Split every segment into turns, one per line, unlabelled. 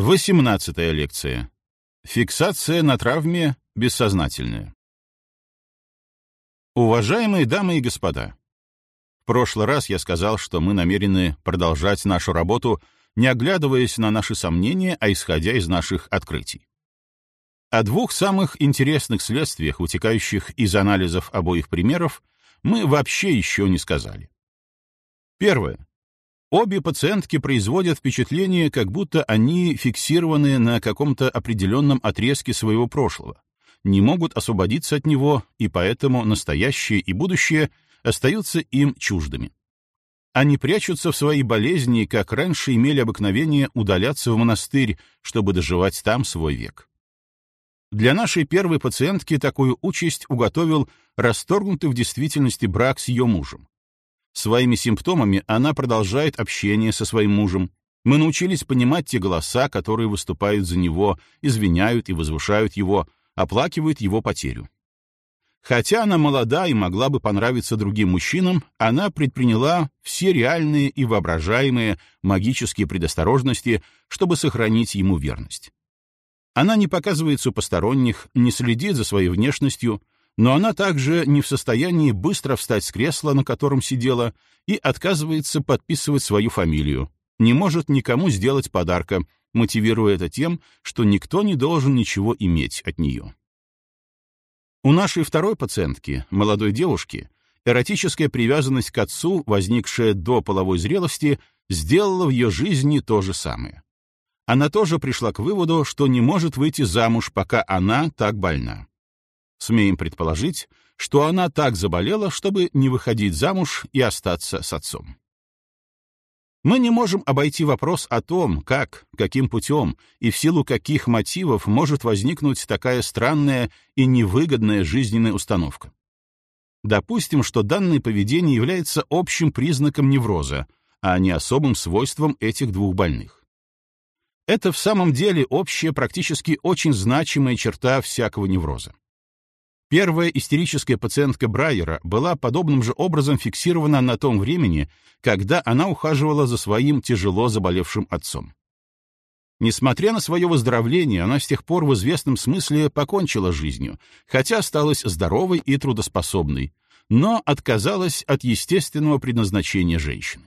Восемнадцатая лекция. Фиксация на травме бессознательная. Уважаемые дамы и господа, в прошлый раз я сказал, что мы намерены продолжать нашу работу, не оглядываясь на наши сомнения, а исходя из наших открытий. О двух самых интересных следствиях, вытекающих из анализов обоих примеров, мы вообще еще не сказали. Первое. Обе пациентки производят впечатление, как будто они фиксированы на каком-то определенном отрезке своего прошлого, не могут освободиться от него, и поэтому настоящее и будущее остаются им чуждыми. Они прячутся в своей болезни, как раньше имели обыкновение удаляться в монастырь, чтобы доживать там свой век. Для нашей первой пациентки такую участь уготовил расторгнутый в действительности брак с ее мужем. Своими симптомами она продолжает общение со своим мужем. Мы научились понимать те голоса, которые выступают за него, извиняют и возвышают его, оплакивают его потерю. Хотя она молода и могла бы понравиться другим мужчинам, она предприняла все реальные и воображаемые магические предосторожности, чтобы сохранить ему верность. Она не показывается у посторонних, не следит за своей внешностью, но она также не в состоянии быстро встать с кресла, на котором сидела, и отказывается подписывать свою фамилию, не может никому сделать подарка, мотивируя это тем, что никто не должен ничего иметь от нее. У нашей второй пациентки, молодой девушки, эротическая привязанность к отцу, возникшая до половой зрелости, сделала в ее жизни то же самое. Она тоже пришла к выводу, что не может выйти замуж, пока она так больна. Смеем предположить, что она так заболела, чтобы не выходить замуж и остаться с отцом. Мы не можем обойти вопрос о том, как, каким путем и в силу каких мотивов может возникнуть такая странная и невыгодная жизненная установка. Допустим, что данное поведение является общим признаком невроза, а не особым свойством этих двух больных. Это в самом деле общая, практически очень значимая черта всякого невроза. Первая истерическая пациентка Брайера была подобным же образом фиксирована на том времени, когда она ухаживала за своим тяжело заболевшим отцом. Несмотря на свое выздоровление, она с тех пор в известном смысле покончила жизнью, хотя осталась здоровой и трудоспособной, но отказалась от естественного предназначения женщины.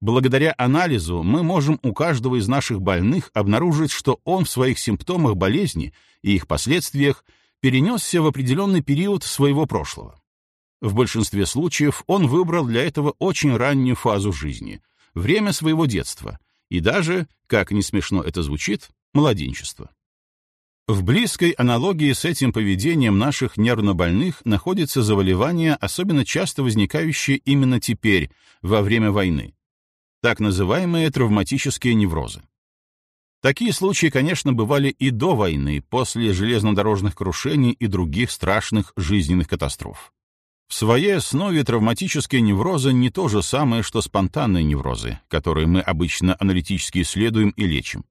Благодаря анализу мы можем у каждого из наших больных обнаружить, что он в своих симптомах болезни и их последствиях перенесся в определенный период своего прошлого. В большинстве случаев он выбрал для этого очень раннюю фазу жизни, время своего детства и даже, как не смешно это звучит, младенчество. В близкой аналогии с этим поведением наших нервнобольных находится заболевание, особенно часто возникающее именно теперь, во время войны, так называемые травматические неврозы. Такие случаи, конечно, бывали и до войны, после железнодорожных крушений и других страшных жизненных катастроф. В своей основе травматические неврозы не то же самое, что спонтанные неврозы, которые мы обычно аналитически исследуем и лечим.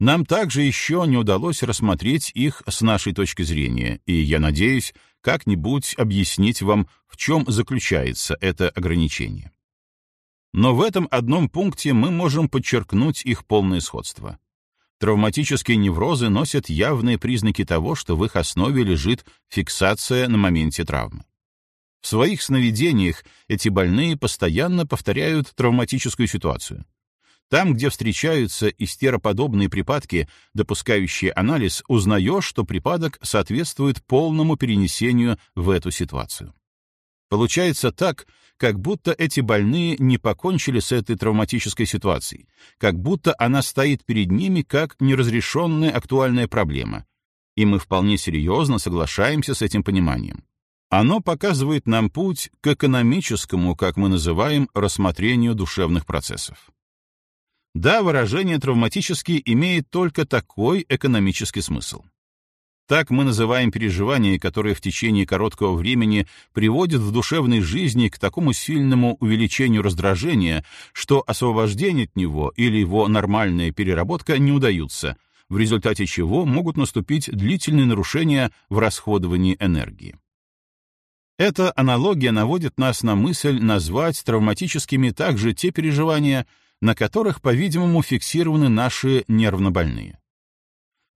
Нам также еще не удалось рассмотреть их с нашей точки зрения, и я надеюсь как-нибудь объяснить вам, в чем заключается это ограничение. Но в этом одном пункте мы можем подчеркнуть их полное сходство. Травматические неврозы носят явные признаки того, что в их основе лежит фиксация на моменте травмы. В своих сновидениях эти больные постоянно повторяют травматическую ситуацию. Там, где встречаются истероподобные припадки, допускающие анализ, узнаешь, что припадок соответствует полному перенесению в эту ситуацию. Получается так, как будто эти больные не покончили с этой травматической ситуацией, как будто она стоит перед ними как неразрешенная актуальная проблема. И мы вполне серьезно соглашаемся с этим пониманием. Оно показывает нам путь к экономическому, как мы называем, рассмотрению душевных процессов. Да, выражение «травматический» имеет только такой экономический смысл. Так мы называем переживания, которые в течение короткого времени приводят в душевной жизни к такому сильному увеличению раздражения, что освобождение от него или его нормальная переработка не удаются, в результате чего могут наступить длительные нарушения в расходовании энергии. Эта аналогия наводит нас на мысль назвать травматическими также те переживания, на которых, по-видимому, фиксированы наши нервнобольные.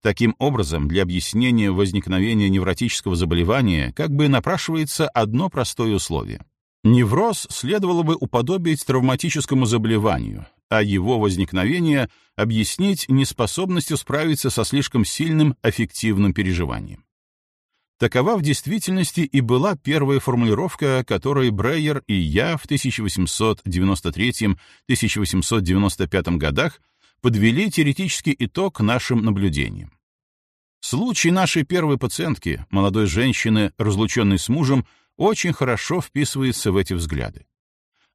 Таким образом, для объяснения возникновения невротического заболевания как бы напрашивается одно простое условие. Невроз следовало бы уподобить травматическому заболеванию, а его возникновение объяснить неспособностью справиться со слишком сильным аффективным переживанием. Такова в действительности и была первая формулировка, которой Брейер и я в 1893-1895 годах подвели теоретический итог нашим наблюдениям. Случай нашей первой пациентки, молодой женщины, разлученной с мужем, очень хорошо вписывается в эти взгляды.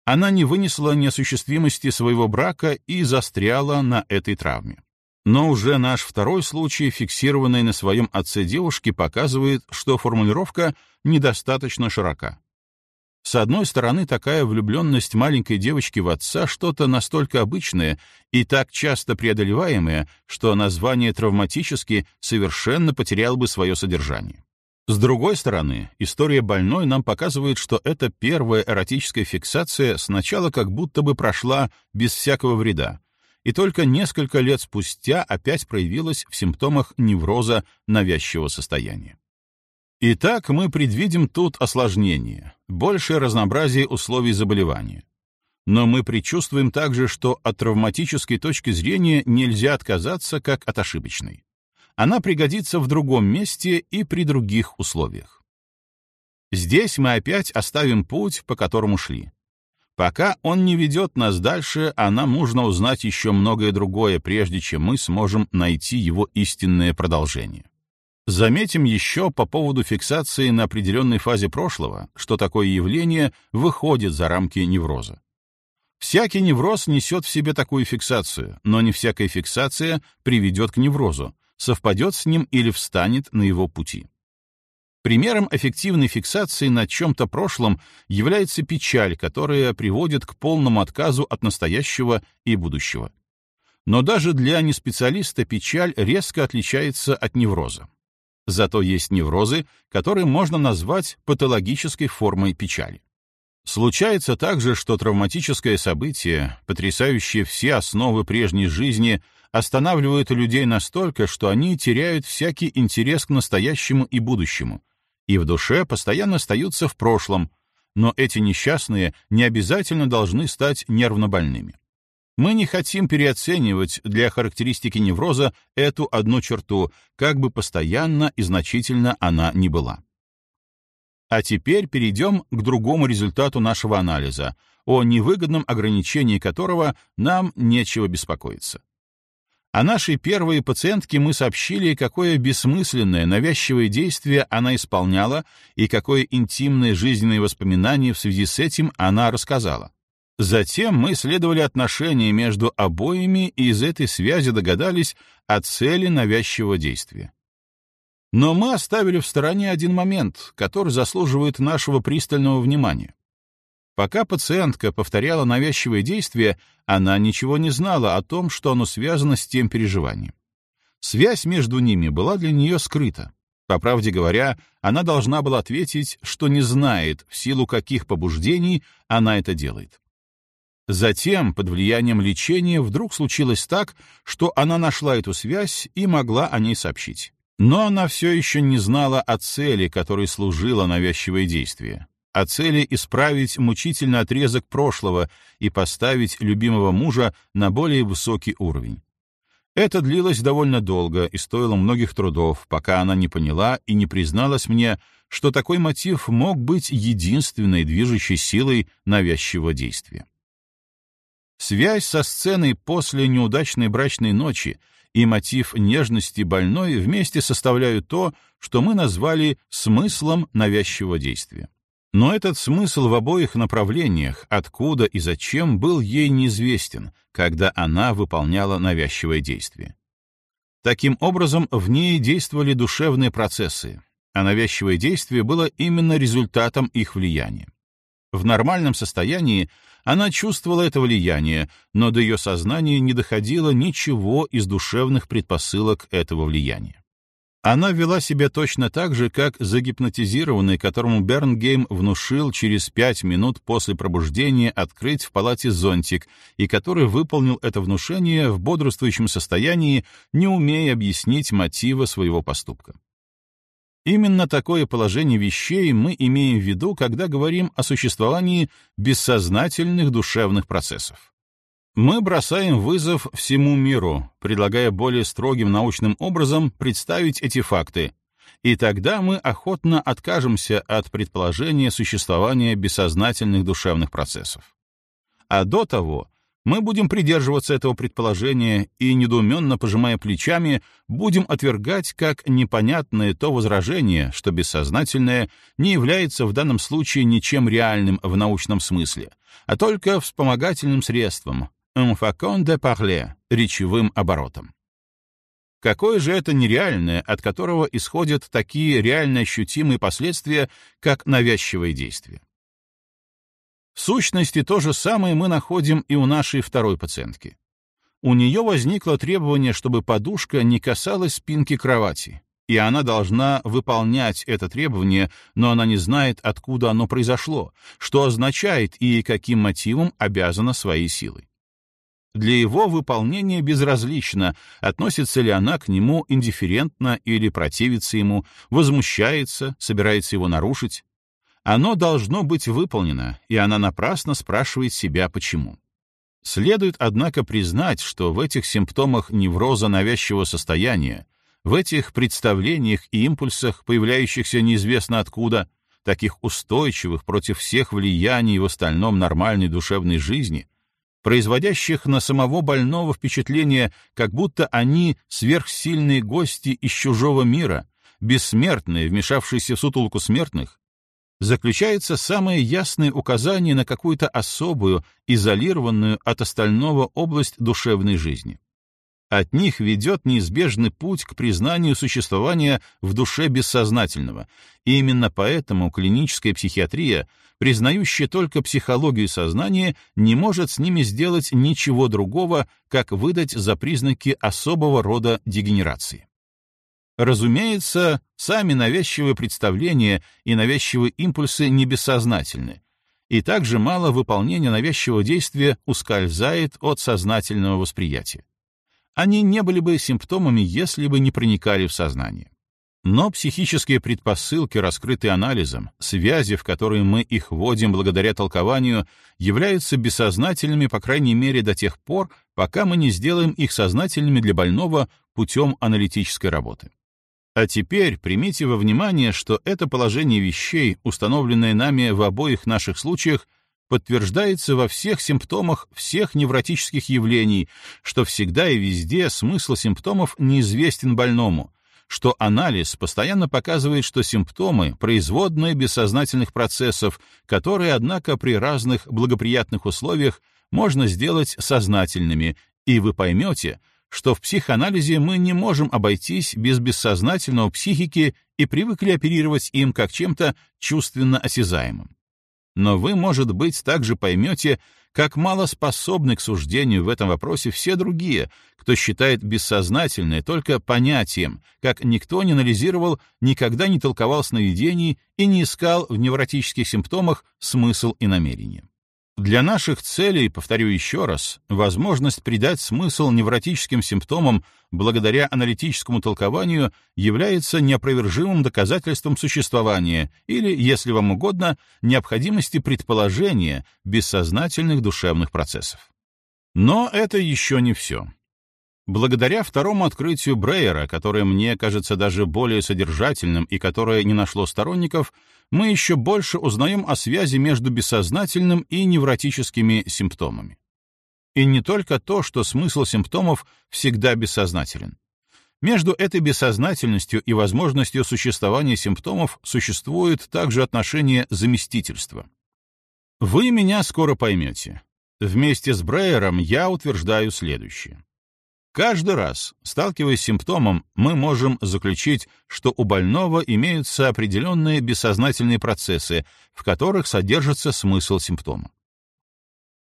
Она не вынесла неосуществимости своего брака и застряла на этой травме. Но уже наш второй случай, фиксированный на своем отце девушки, показывает, что формулировка недостаточно широка. С одной стороны, такая влюбленность маленькой девочки в отца что-то настолько обычное и так часто преодолеваемое, что название травматически совершенно потеряло бы свое содержание. С другой стороны, история больной нам показывает, что эта первая эротическая фиксация сначала как будто бы прошла без всякого вреда, и только несколько лет спустя опять проявилась в симптомах невроза навязчивого состояния. Итак, мы предвидим тут осложнение, большее разнообразие условий заболевания. Но мы предчувствуем также, что от травматической точки зрения нельзя отказаться как от ошибочной. Она пригодится в другом месте и при других условиях. Здесь мы опять оставим путь, по которому шли. Пока он не ведет нас дальше, а нам нужно узнать еще многое другое, прежде чем мы сможем найти его истинное продолжение. Заметим еще по поводу фиксации на определенной фазе прошлого, что такое явление выходит за рамки невроза. Всякий невроз несет в себе такую фиксацию, но не всякая фиксация приведет к неврозу, совпадет с ним или встанет на его пути. Примером эффективной фиксации на чем-то прошлом является печаль, которая приводит к полному отказу от настоящего и будущего. Но даже для неспециалиста печаль резко отличается от невроза. Зато есть неврозы, которые можно назвать патологической формой печали. Случается также, что травматическое событие, потрясающее все основы прежней жизни, останавливает людей настолько, что они теряют всякий интерес к настоящему и будущему, и в душе постоянно остаются в прошлом, но эти несчастные не обязательно должны стать нервнобольными. Мы не хотим переоценивать для характеристики невроза эту одну черту, как бы постоянно и значительно она ни была. А теперь перейдем к другому результату нашего анализа, о невыгодном ограничении которого нам нечего беспокоиться. О нашей первой пациентке мы сообщили, какое бессмысленное, навязчивое действие она исполняла и какое интимное жизненное воспоминание в связи с этим она рассказала. Затем мы исследовали отношения между обоими и из этой связи догадались о цели навязчивого действия. Но мы оставили в стороне один момент, который заслуживает нашего пристального внимания. Пока пациентка повторяла навязчивое действие, она ничего не знала о том, что оно связано с тем переживанием. Связь между ними была для нее скрыта. По правде говоря, она должна была ответить, что не знает, в силу каких побуждений она это делает. Затем, под влиянием лечения, вдруг случилось так, что она нашла эту связь и могла о ней сообщить. Но она все еще не знала о цели, которой служило навязчивое действие, о цели исправить мучительный отрезок прошлого и поставить любимого мужа на более высокий уровень. Это длилось довольно долго и стоило многих трудов, пока она не поняла и не призналась мне, что такой мотив мог быть единственной движущей силой навязчивого действия. Связь со сценой после неудачной брачной ночи и мотив нежности больной вместе составляют то, что мы назвали смыслом навязчивого действия. Но этот смысл в обоих направлениях, откуда и зачем, был ей неизвестен, когда она выполняла навязчивое действие. Таким образом, в ней действовали душевные процессы, а навязчивое действие было именно результатом их влияния. В нормальном состоянии она чувствовала это влияние, но до ее сознания не доходило ничего из душевных предпосылок этого влияния. Она вела себя точно так же, как загипнотизированный, которому Бернгейм внушил через пять минут после пробуждения открыть в палате зонтик, и который выполнил это внушение в бодрствующем состоянии, не умея объяснить мотива своего поступка. Именно такое положение вещей мы имеем в виду, когда говорим о существовании бессознательных душевных процессов. Мы бросаем вызов всему миру, предлагая более строгим научным образом представить эти факты, и тогда мы охотно откажемся от предположения существования бессознательных душевных процессов. А до того мы будем придерживаться этого предположения и, недоуменно пожимая плечами, будем отвергать как непонятное то возражение, что бессознательное не является в данном случае ничем реальным в научном смысле, а только вспомогательным средством, un facon de parler, речевым оборотом. Какое же это нереальное, от которого исходят такие реально ощутимые последствия, как навязчивое действие? В сущности, то же самое мы находим и у нашей второй пациентки. У нее возникло требование, чтобы подушка не касалась спинки кровати, и она должна выполнять это требование, но она не знает, откуда оно произошло, что означает и каким мотивом обязана своей силой. Для его выполнения безразлично, относится ли она к нему индифферентно или противится ему, возмущается, собирается его нарушить. Оно должно быть выполнено, и она напрасно спрашивает себя, почему. Следует, однако, признать, что в этих симптомах невроза навязчивого состояния, в этих представлениях и импульсах, появляющихся неизвестно откуда, таких устойчивых против всех влияний в остальном нормальной душевной жизни, производящих на самого больного впечатление, как будто они сверхсильные гости из чужого мира, бессмертные, вмешавшиеся в сутолку смертных, заключается самое ясное указание на какую-то особую, изолированную от остального область душевной жизни. От них ведет неизбежный путь к признанию существования в душе бессознательного, и именно поэтому клиническая психиатрия, признающая только психологию сознания, не может с ними сделать ничего другого, как выдать за признаки особого рода дегенерации. Разумеется, сами навязчивые представления и навязчивые импульсы не бессознательны, и также мало выполнения навязчивого действия ускользает от сознательного восприятия. Они не были бы симптомами, если бы не проникали в сознание. Но психические предпосылки, раскрытые анализом, связи, в которые мы их вводим благодаря толкованию, являются бессознательными, по крайней мере, до тех пор, пока мы не сделаем их сознательными для больного путем аналитической работы. А теперь примите во внимание, что это положение вещей, установленное нами в обоих наших случаях, подтверждается во всех симптомах всех невротических явлений, что всегда и везде смысл симптомов неизвестен больному, что анализ постоянно показывает, что симптомы — производные бессознательных процессов, которые, однако, при разных благоприятных условиях можно сделать сознательными, и вы поймете, что в психоанализе мы не можем обойтись без бессознательного психики и привыкли оперировать им как чем-то чувственно осязаемым. Но вы, может быть, также поймете, как мало способны к суждению в этом вопросе все другие, кто считает бессознательное только понятием, как никто не анализировал, никогда не толковал сновидений и не искал в невротических симптомах смысл и намерение. Для наших целей, повторю еще раз, возможность придать смысл невротическим симптомам благодаря аналитическому толкованию является неопровержимым доказательством существования или, если вам угодно, необходимости предположения бессознательных душевных процессов. Но это еще не все. Благодаря второму открытию Брейера, которое мне кажется даже более содержательным и которое не нашло сторонников, мы еще больше узнаем о связи между бессознательным и невротическими симптомами. И не только то, что смысл симптомов всегда бессознателен. Между этой бессознательностью и возможностью существования симптомов существует также отношение заместительства. Вы меня скоро поймете. Вместе с Брейером я утверждаю следующее. Каждый раз, сталкиваясь с симптомом, мы можем заключить, что у больного имеются определенные бессознательные процессы, в которых содержится смысл симптома.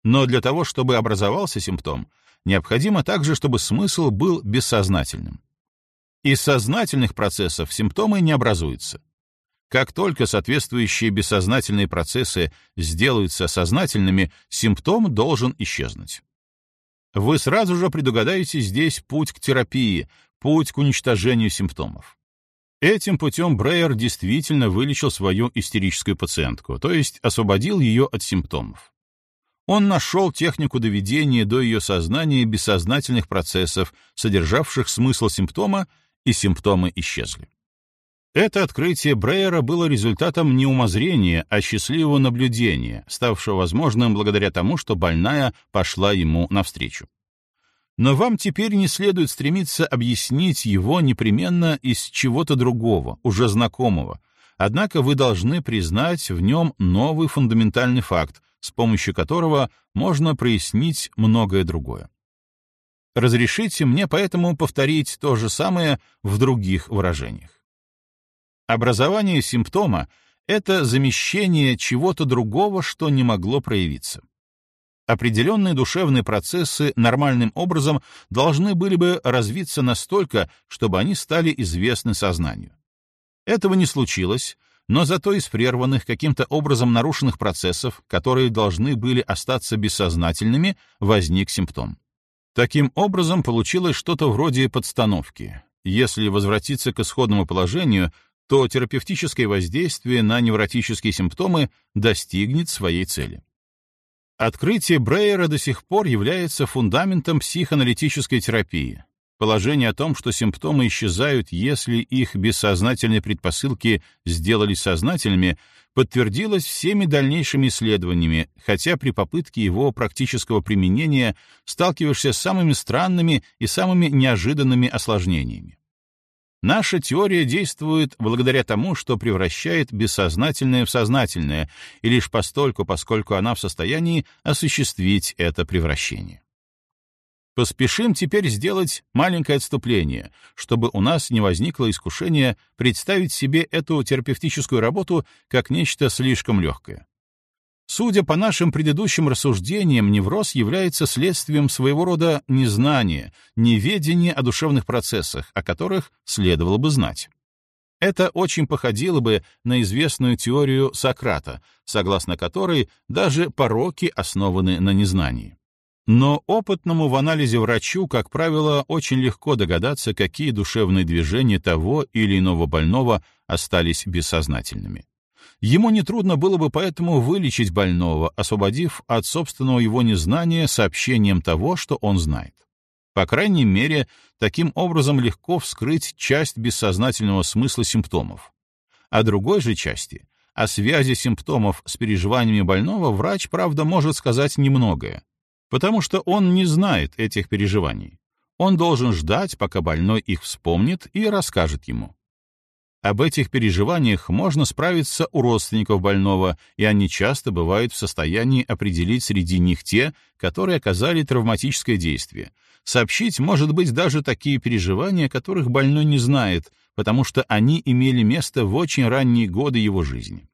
Но для того, чтобы образовался симптом, необходимо также, чтобы смысл был бессознательным. Из сознательных процессов симптомы не образуются. Как только соответствующие бессознательные процессы сделаются сознательными, симптом должен исчезнуть. Вы сразу же предугадаете здесь путь к терапии, путь к уничтожению симптомов. Этим путем Брейер действительно вылечил свою истерическую пациентку, то есть освободил ее от симптомов. Он нашел технику доведения до ее сознания бессознательных процессов, содержавших смысл симптома, и симптомы исчезли. Это открытие Брейера было результатом не умозрения, а счастливого наблюдения, ставшего возможным благодаря тому, что больная пошла ему навстречу. Но вам теперь не следует стремиться объяснить его непременно из чего-то другого, уже знакомого, однако вы должны признать в нем новый фундаментальный факт, с помощью которого можно прояснить многое другое. Разрешите мне поэтому повторить то же самое в других выражениях. Образование симптома — это замещение чего-то другого, что не могло проявиться. Определенные душевные процессы нормальным образом должны были бы развиться настолько, чтобы они стали известны сознанию. Этого не случилось, но зато из прерванных каким-то образом нарушенных процессов, которые должны были остаться бессознательными, возник симптом. Таким образом, получилось что-то вроде подстановки. Если возвратиться к исходному положению, то терапевтическое воздействие на невротические симптомы достигнет своей цели. Открытие Брейера до сих пор является фундаментом психоаналитической терапии. Положение о том, что симптомы исчезают, если их бессознательные предпосылки сделались сознательными, подтвердилось всеми дальнейшими исследованиями, хотя при попытке его практического применения сталкиваешься с самыми странными и самыми неожиданными осложнениями. Наша теория действует благодаря тому, что превращает бессознательное в сознательное, и лишь постольку, поскольку она в состоянии осуществить это превращение. Поспешим теперь сделать маленькое отступление, чтобы у нас не возникло искушения представить себе эту терапевтическую работу как нечто слишком легкое. Судя по нашим предыдущим рассуждениям, невроз является следствием своего рода незнания, неведения о душевных процессах, о которых следовало бы знать. Это очень походило бы на известную теорию Сократа, согласно которой даже пороки основаны на незнании. Но опытному в анализе врачу, как правило, очень легко догадаться, какие душевные движения того или иного больного остались бессознательными. Ему нетрудно было бы поэтому вылечить больного, освободив от собственного его незнания сообщением того, что он знает. По крайней мере, таким образом легко вскрыть часть бессознательного смысла симптомов. О другой же части, о связи симптомов с переживаниями больного, врач, правда, может сказать немногое, потому что он не знает этих переживаний. Он должен ждать, пока больной их вспомнит и расскажет ему. Об этих переживаниях можно справиться у родственников больного, и они часто бывают в состоянии определить среди них те, которые оказали травматическое действие. Сообщить, может быть, даже такие переживания, которых больной не знает, потому что они имели место в очень ранние годы его жизни.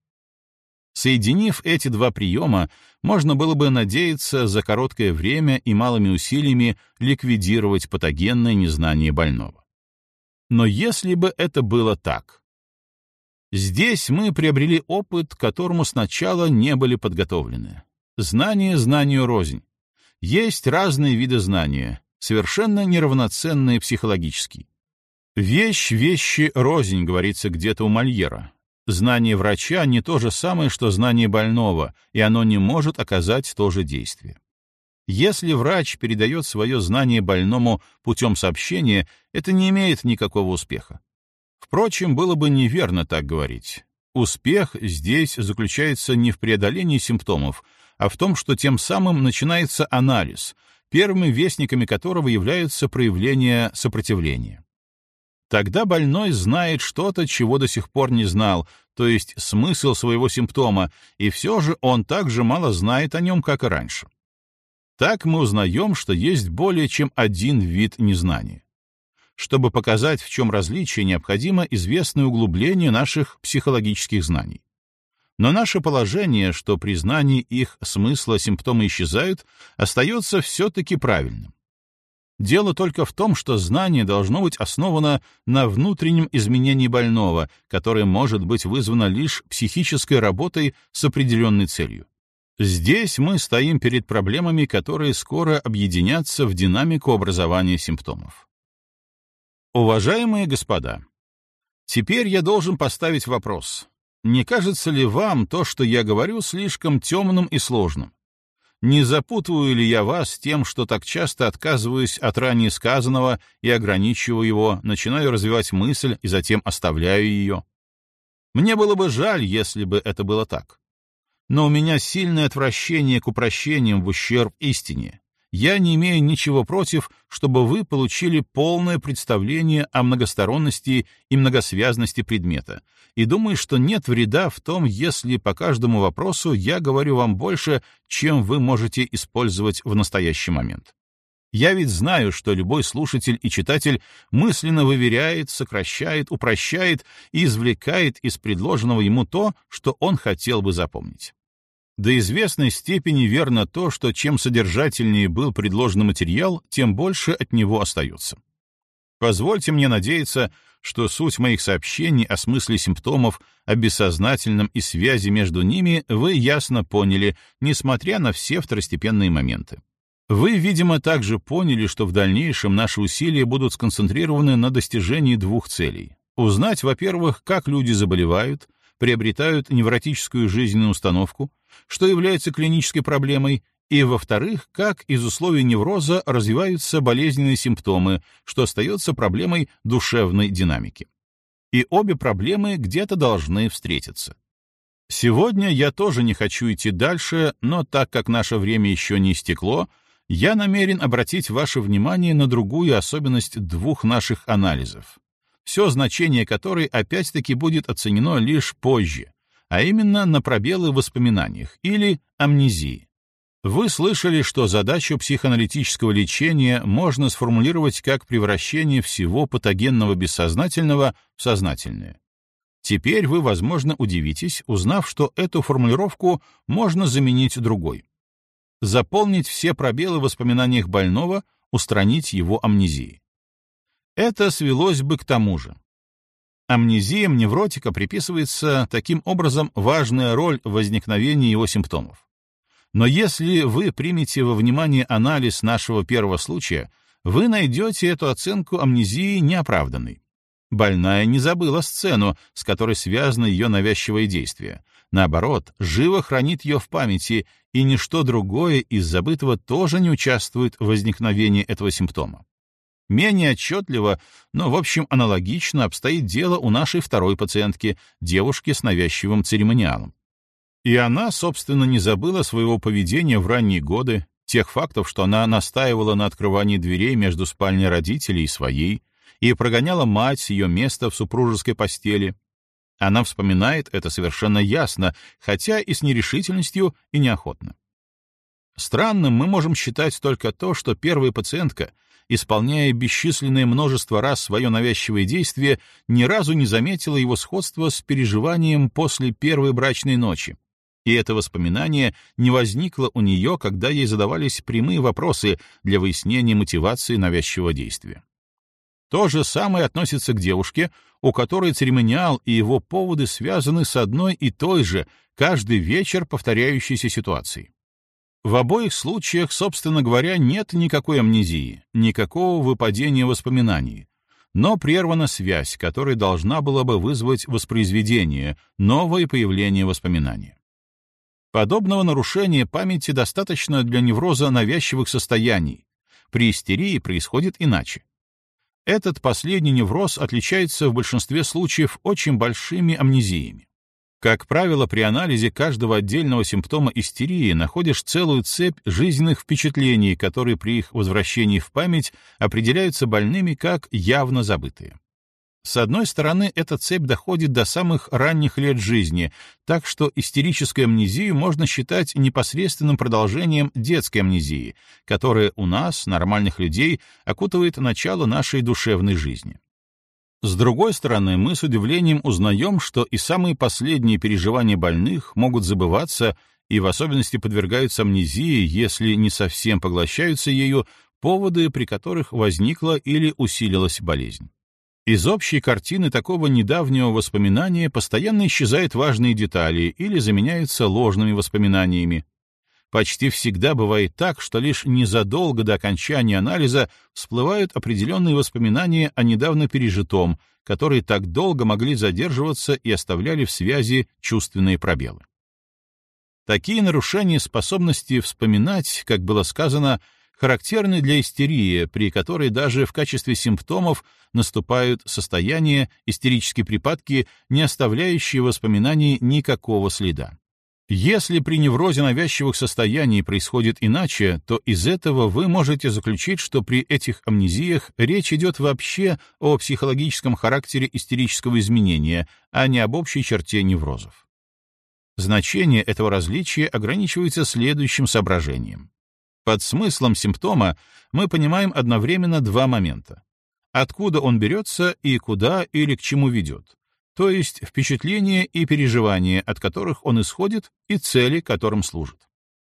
Соединив эти два приема, можно было бы надеяться за короткое время и малыми усилиями ликвидировать патогенное незнание больного. Но если бы это было так, Здесь мы приобрели опыт, к которому сначала не были подготовлены. Знание знанию рознь. Есть разные виды знания, совершенно неравноценные психологически. «Вещь вещи рознь», говорится где-то у Мольера. Знание врача не то же самое, что знание больного, и оно не может оказать то же действие. Если врач передает свое знание больному путем сообщения, это не имеет никакого успеха. Впрочем, было бы неверно так говорить. Успех здесь заключается не в преодолении симптомов, а в том, что тем самым начинается анализ, первыми вестниками которого являются проявления сопротивления. Тогда больной знает что-то, чего до сих пор не знал, то есть смысл своего симптома, и все же он так же мало знает о нем, как и раньше. Так мы узнаем, что есть более чем один вид незнания. Чтобы показать, в чем различие, необходимо известное углубление наших психологических знаний. Но наше положение, что при знании их смысла симптомы исчезают, остается все-таки правильным. Дело только в том, что знание должно быть основано на внутреннем изменении больного, которое может быть вызвано лишь психической работой с определенной целью. Здесь мы стоим перед проблемами, которые скоро объединятся в динамику образования симптомов. Уважаемые господа, теперь я должен поставить вопрос. Не кажется ли вам то, что я говорю, слишком темным и сложным? Не запутываю ли я вас тем, что так часто отказываюсь от ранее сказанного и ограничиваю его, начинаю развивать мысль и затем оставляю ее? Мне было бы жаль, если бы это было так. Но у меня сильное отвращение к упрощениям в ущерб истине, я не имею ничего против, чтобы вы получили полное представление о многосторонности и многосвязности предмета, и думаю, что нет вреда в том, если по каждому вопросу я говорю вам больше, чем вы можете использовать в настоящий момент. Я ведь знаю, что любой слушатель и читатель мысленно выверяет, сокращает, упрощает и извлекает из предложенного ему то, что он хотел бы запомнить. До известной степени верно то, что чем содержательнее был предложенный материал, тем больше от него остается. Позвольте мне надеяться, что суть моих сообщений о смысле симптомов, о бессознательном и связи между ними вы ясно поняли, несмотря на все второстепенные моменты. Вы, видимо, также поняли, что в дальнейшем наши усилия будут сконцентрированы на достижении двух целей. Узнать, во-первых, как люди заболевают, приобретают невротическую жизненную установку, что является клинической проблемой, и, во-вторых, как из условий невроза развиваются болезненные симптомы, что остается проблемой душевной динамики. И обе проблемы где-то должны встретиться. Сегодня я тоже не хочу идти дальше, но так как наше время еще не истекло, я намерен обратить ваше внимание на другую особенность двух наших анализов все значение которой опять-таки будет оценено лишь позже, а именно на пробелы в воспоминаниях или амнезии. Вы слышали, что задачу психоаналитического лечения можно сформулировать как превращение всего патогенного бессознательного в сознательное. Теперь вы, возможно, удивитесь, узнав, что эту формулировку можно заменить другой. Заполнить все пробелы в воспоминаниях больного, устранить его амнезии. Это свелось бы к тому же. Амнезиям невротика приписывается таким образом важная роль в возникновении его симптомов. Но если вы примете во внимание анализ нашего первого случая, вы найдете эту оценку амнезии неоправданной. Больная не забыла сцену, с которой связано ее навязчивое действие. Наоборот, живо хранит ее в памяти, и ничто другое из забытого тоже не участвует в возникновении этого симптома. Менее отчетливо, но, в общем, аналогично обстоит дело у нашей второй пациентки, девушки с навязчивым церемониалом. И она, собственно, не забыла своего поведения в ранние годы, тех фактов, что она настаивала на открывании дверей между спальней родителей и своей, и прогоняла мать с ее места в супружеской постели. Она вспоминает это совершенно ясно, хотя и с нерешительностью и неохотно. Странным мы можем считать только то, что первая пациентка, исполняя бесчисленное множество раз свое навязчивое действие, ни разу не заметила его сходства с переживанием после первой брачной ночи. И это воспоминание не возникло у нее, когда ей задавались прямые вопросы для выяснения мотивации навязчивого действия. То же самое относится к девушке, у которой церемониал и его поводы связаны с одной и той же, каждый вечер повторяющейся ситуацией. В обоих случаях, собственно говоря, нет никакой амнезии, никакого выпадения воспоминаний, но прервана связь, которая должна была бы вызвать воспроизведение, новое появление воспоминания. Подобного нарушения памяти достаточно для невроза навязчивых состояний. При истерии происходит иначе. Этот последний невроз отличается в большинстве случаев очень большими амнезиями. Как правило, при анализе каждого отдельного симптома истерии находишь целую цепь жизненных впечатлений, которые при их возвращении в память определяются больными как явно забытые. С одной стороны, эта цепь доходит до самых ранних лет жизни, так что истерическую амнезию можно считать непосредственным продолжением детской амнезии, которая у нас, нормальных людей, окутывает начало нашей душевной жизни. С другой стороны, мы с удивлением узнаем, что и самые последние переживания больных могут забываться и в особенности подвергаются амнезии, если не совсем поглощаются ею, поводы, при которых возникла или усилилась болезнь. Из общей картины такого недавнего воспоминания постоянно исчезают важные детали или заменяются ложными воспоминаниями. Почти всегда бывает так, что лишь незадолго до окончания анализа всплывают определенные воспоминания о недавно пережитом, которые так долго могли задерживаться и оставляли в связи чувственные пробелы. Такие нарушения способности вспоминать, как было сказано, характерны для истерии, при которой даже в качестве симптомов наступают состояния, истерические припадки, не оставляющие воспоминаний никакого следа. Если при неврозе навязчивых состояний происходит иначе, то из этого вы можете заключить, что при этих амнезиях речь идет вообще о психологическом характере истерического изменения, а не об общей черте неврозов. Значение этого различия ограничивается следующим соображением. Под смыслом симптома мы понимаем одновременно два момента. Откуда он берется и куда или к чему ведет, то есть впечатления и переживания, от которых он исходит, и цели, которым служит.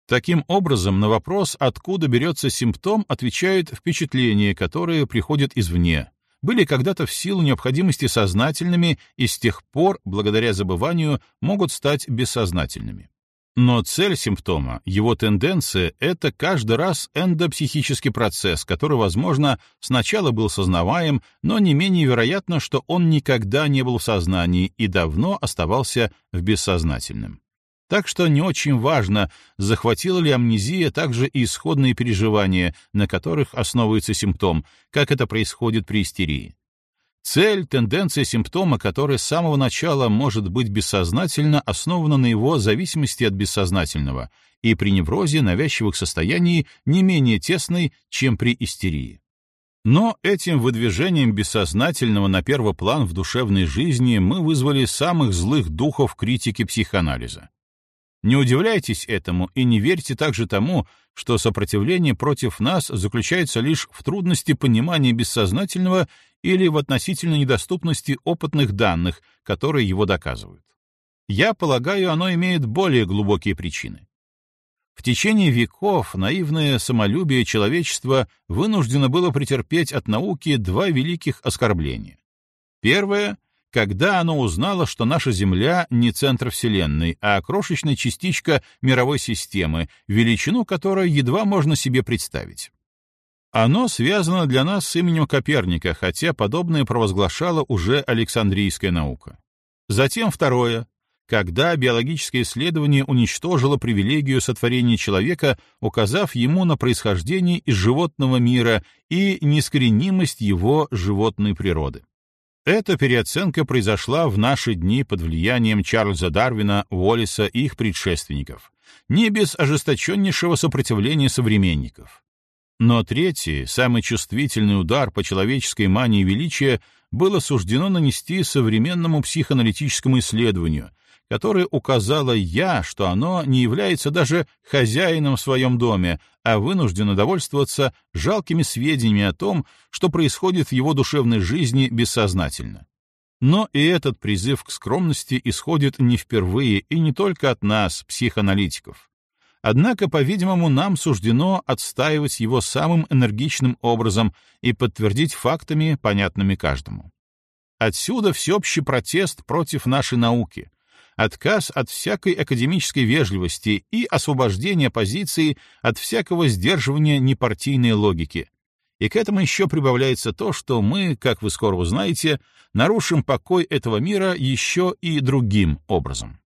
Таким образом, на вопрос, откуда берется симптом, отвечают впечатления, которые приходят извне, были когда-то в силу необходимости сознательными и с тех пор, благодаря забыванию, могут стать бессознательными. Но цель симптома, его тенденция — это каждый раз эндопсихический процесс, который, возможно, сначала был сознаваем, но не менее вероятно, что он никогда не был в сознании и давно оставался в бессознательном. Так что не очень важно, захватила ли амнезия также и исходные переживания, на которых основывается симптом, как это происходит при истерии. Цель, тенденция симптома, которая с самого начала может быть бессознательно, основана на его зависимости от бессознательного и при неврозе навязчивых состояний не менее тесной, чем при истерии. Но этим выдвижением бессознательного на первый план в душевной жизни мы вызвали самых злых духов критики психоанализа. Не удивляйтесь этому и не верьте также тому, что сопротивление против нас заключается лишь в трудности понимания бессознательного или в относительной недоступности опытных данных, которые его доказывают. Я полагаю, оно имеет более глубокие причины. В течение веков наивное самолюбие человечества вынуждено было претерпеть от науки два великих оскорбления. Первое — когда оно узнало, что наша Земля не центр Вселенной, а крошечная частичка мировой системы, величину которой едва можно себе представить. Оно связано для нас с именем Коперника, хотя подобное провозглашала уже Александрийская наука. Затем второе. Когда биологическое исследование уничтожило привилегию сотворения человека, указав ему на происхождение из животного мира и неискоренимость его животной природы. Эта переоценка произошла в наши дни под влиянием Чарльза Дарвина, Уоллиса и их предшественников, не без ожесточеннейшего сопротивления современников. Но третий, самый чувствительный удар по человеческой мании величия было суждено нанести современному психоаналитическому исследованию, которое указало я, что оно не является даже хозяином в своем доме, а вынуждено довольствоваться жалкими сведениями о том, что происходит в его душевной жизни бессознательно. Но и этот призыв к скромности исходит не впервые и не только от нас, психоаналитиков. Однако, по-видимому, нам суждено отстаивать его самым энергичным образом и подтвердить фактами, понятными каждому. Отсюда всеобщий протест против нашей науки, отказ от всякой академической вежливости и освобождение позиции от всякого сдерживания непартийной логики. И к этому еще прибавляется то, что мы, как вы скоро узнаете, нарушим покой этого мира еще и другим образом.